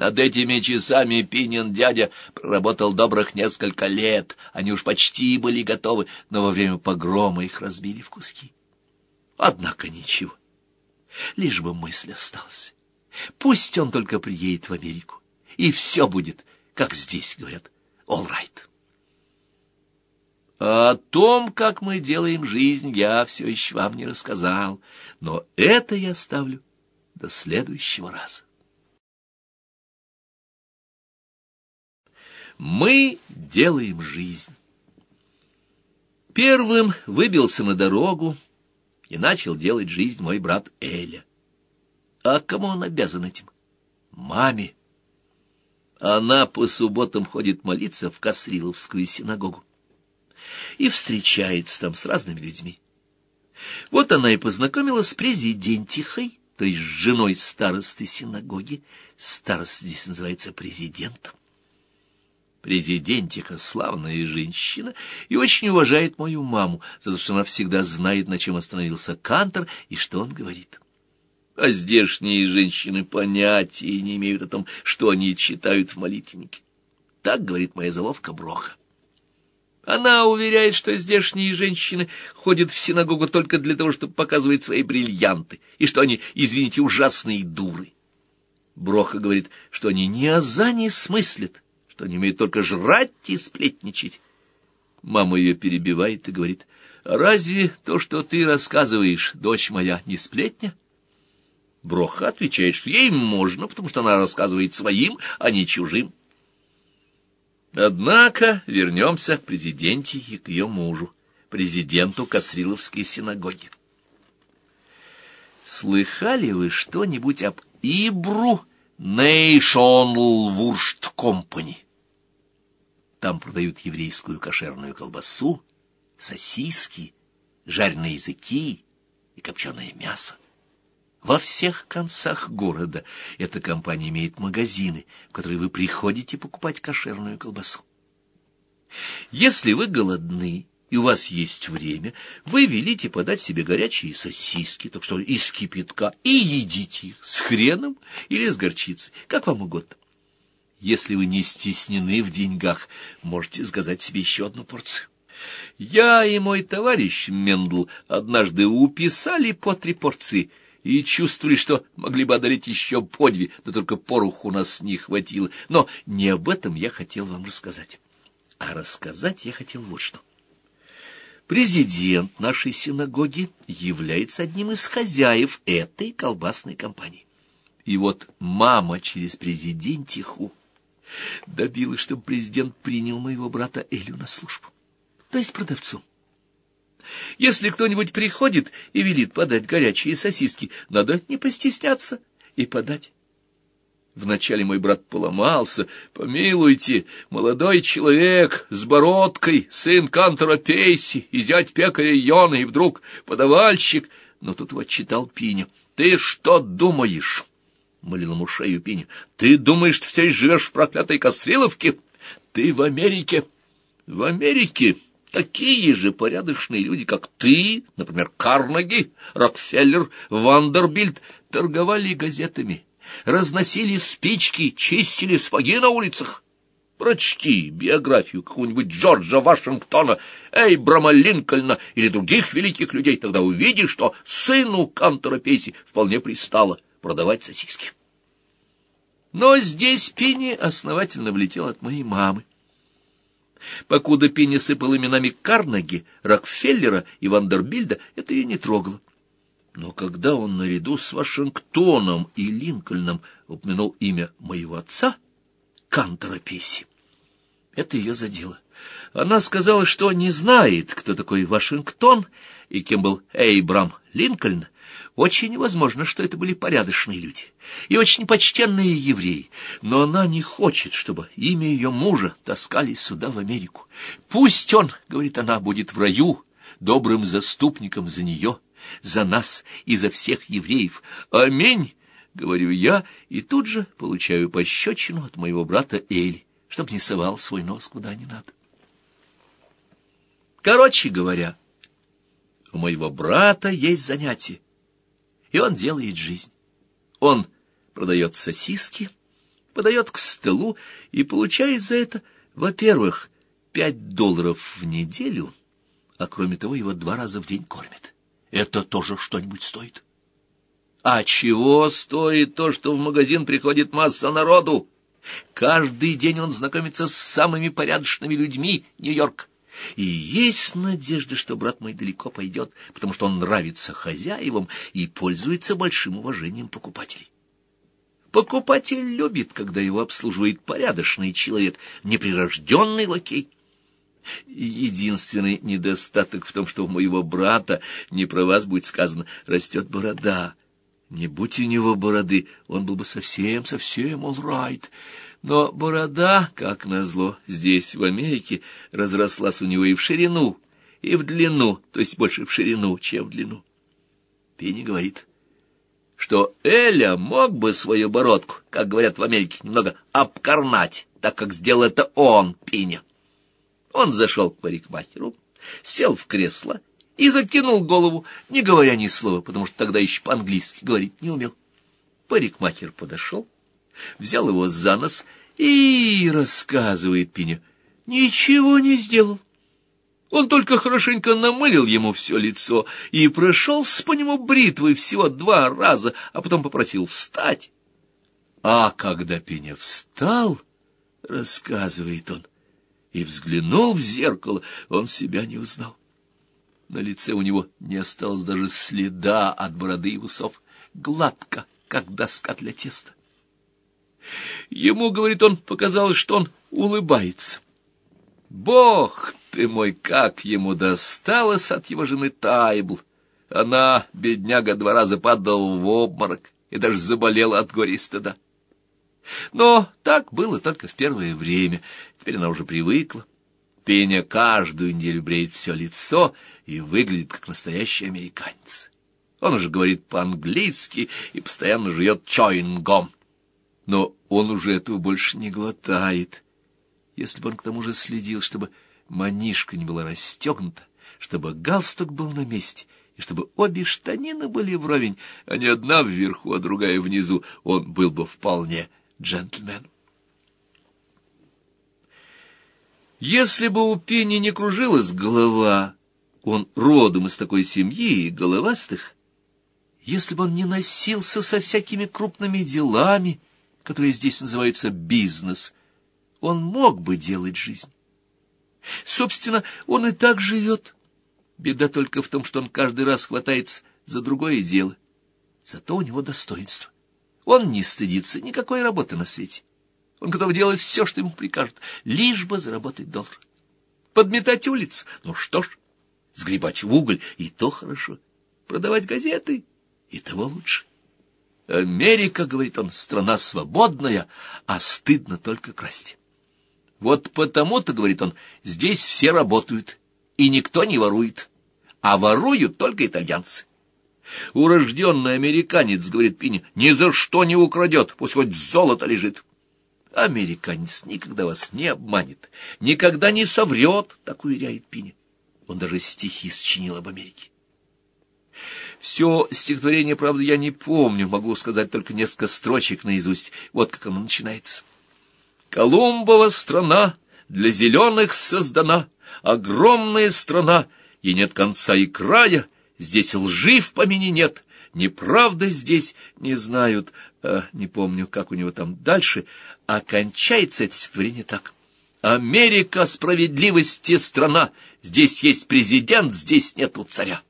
Над этими часами Пинин дядя проработал добрых несколько лет. Они уж почти были готовы, но во время погрома их разбили в куски. Однако ничего. Лишь бы мысль осталась. Пусть он только приедет в Америку, и все будет, как здесь говорят, all right. О том, как мы делаем жизнь, я все еще вам не рассказал, но это я оставлю до следующего раза. Мы делаем жизнь. Первым выбился на дорогу и начал делать жизнь мой брат Эля. А кому он обязан этим? Маме. Она по субботам ходит молиться в Касриловскую синагогу и встречается там с разными людьми. Вот она и познакомилась с президентихой, то есть с женой старосты синагоги. Староста здесь называется президентом. Президентика славная женщина и очень уважает мою маму, за то, что она всегда знает, на чем остановился Кантор и что он говорит. А здешние женщины понятия не имеют о том, что они читают в молитвеннике. Так говорит моя заловка Броха. Она уверяет, что здешние женщины ходят в синагогу только для того, чтобы показывать свои бриллианты, и что они, извините, ужасные дуры. Броха говорит, что они ни аза не смыслят, что они умеют только жрать и сплетничать. Мама ее перебивает и говорит, «Разве то, что ты рассказываешь, дочь моя, не сплетня?» Броха отвечает, что ей можно, потому что она рассказывает своим, а не чужим. Однако вернемся к президенте и к ее мужу, президенту Касриловской синагоги. Слыхали вы что-нибудь об Ибру Wurst Company? Там продают еврейскую кошерную колбасу, сосиски, жареные языки и копченое мясо. Во всех концах города эта компания имеет магазины, в которые вы приходите покупать кошерную колбасу. Если вы голодны и у вас есть время, вы велите подать себе горячие сосиски, так что из кипятка, и едите их с хреном или с горчицей, как вам угодно. Если вы не стеснены в деньгах, можете сказать себе еще одну порцию. Я и мой товарищ Мендл однажды уписали по три порции и чувствовали, что могли бы одолеть еще по две, да только пороху у нас не хватило. Но не об этом я хотел вам рассказать. А рассказать я хотел вот что. Президент нашей синагоги является одним из хозяев этой колбасной компании. И вот мама через президентиху добилась, чтобы президент принял моего брата Элю на службу, то есть продавцом. Если кто-нибудь приходит и велит подать горячие сосиски, надо не постесняться и подать. Вначале мой брат поломался. Помилуйте, молодой человек с бородкой, сын кантора Пейси и зять пекаря Йона, и вдруг подавальщик. Но тут вот читал Пиня. «Ты что думаешь?» — молил ему шею Пиня. «Ты думаешь, что все живешь в проклятой Костриловке? Ты в Америке!» «В Америке!» Такие же порядочные люди, как ты, например, Карнеги, Рокфеллер, Вандербильд, торговали газетами, разносили спички, чистили сапоги на улицах. Прочти биографию какого-нибудь Джорджа Вашингтона, Эйбрама Линкольна или других великих людей, тогда увидишь, что сыну Кантора Пейси вполне пристало продавать сосиски. Но здесь Пенни основательно влетел от моей мамы. Покуда Пенни сыпал именами Карнеги, Рокфеллера и Вандербильда, это ее не трогало. Но когда он наряду с Вашингтоном и Линкольном упомянул имя моего отца, Кантора Песси, это ее задело. Она сказала, что не знает, кто такой Вашингтон и кем был Эйбрам Линкольн, очень возможно, что это были порядочные люди и очень почтенные евреи, но она не хочет, чтобы имя ее мужа таскали сюда, в Америку. Пусть он, — говорит она, — будет в раю добрым заступником за нее, за нас и за всех евреев. Аминь, — говорю я, и тут же получаю пощечину от моего брата Эли, чтоб не совал свой нос куда не надо. Короче говоря, у моего брата есть занятие, и он делает жизнь. Он продает сосиски, подает к столу и получает за это, во-первых, пять долларов в неделю, а кроме того его два раза в день кормят. Это тоже что-нибудь стоит. А чего стоит то, что в магазин приходит масса народу? Каждый день он знакомится с самыми порядочными людьми Нью-Йорк. И есть надежда, что брат мой далеко пойдет, потому что он нравится хозяевам и пользуется большим уважением покупателей. Покупатель любит, когда его обслуживает порядочный человек, неприрожденный лакей. Единственный недостаток в том, что у моего брата, не про вас будет сказано, растет борода. Не будь у него бороды, он был бы совсем-совсем right. Но борода, как назло, здесь, в Америке, разрослась у него и в ширину, и в длину, то есть больше в ширину, чем в длину. Пенни говорит, что Эля мог бы свою бородку, как говорят в Америке, немного обкорнать, так как сделал это он, Пиня. Он зашел к парикмахеру, сел в кресло и закинул голову, не говоря ни слова, потому что тогда еще по-английски говорить не умел. Парикмахер подошел, взял его за нос и, рассказывает Пиня, ничего не сделал. Он только хорошенько намылил ему все лицо и прошелся по нему бритвой всего два раза, а потом попросил встать. А когда Пеня встал, рассказывает он, и взглянул в зеркало, он себя не узнал. На лице у него не осталось даже следа от бороды и усов, гладко, как доска для теста. Ему, говорит он, показалось, что он улыбается. Бог ты мой, как ему досталось от его жены Тайбл! Она, бедняга, два раза падала в обморок и даже заболела от горя и стыда. Но так было только в первое время, теперь она уже привыкла. Пеня каждую неделю бреет все лицо и выглядит как настоящий американец. Он уже говорит по-английски и постоянно жует чойнгом. Но он уже этого больше не глотает. Если бы он к тому же следил, чтобы манишка не была расстегнута, чтобы галстук был на месте, и чтобы обе штанины были вровень, а не одна вверху, а другая внизу, он был бы вполне джентльмен. Если бы у Пенни не кружилась голова, он родом из такой семьи и головастых, если бы он не носился со всякими крупными делами, которые здесь называются бизнес, он мог бы делать жизнь. Собственно, он и так живет. Беда только в том, что он каждый раз хватается за другое дело. Зато у него достоинство. Он не стыдится никакой работы на свете. Он готов делать все, что ему прикажут, лишь бы заработать доллар. Подметать улицу? Ну что ж, сгребать в уголь — и то хорошо. Продавать газеты — и того лучше. Америка, — говорит он, — страна свободная, а стыдно только красть. Вот потому-то, — говорит он, — здесь все работают, и никто не ворует, а воруют только итальянцы. Урожденный американец, — говорит Пиня, — ни за что не украдет, пусть хоть золото лежит. Американец никогда вас не обманет, никогда не соврет, так уверяет Пиня. Он даже стихи сочинил об Америке. Все стихотворение, правда, я не помню, могу сказать только несколько строчек наизусть. Вот как оно начинается. «Колумбова страна для зеленых создана, огромная страна, ей нет конца и края, здесь лжи в помине нет, неправда здесь не знают, э, не помню, как у него там дальше, а кончается это стихотворение так. Америка справедливости страна, здесь есть президент, здесь нету царя.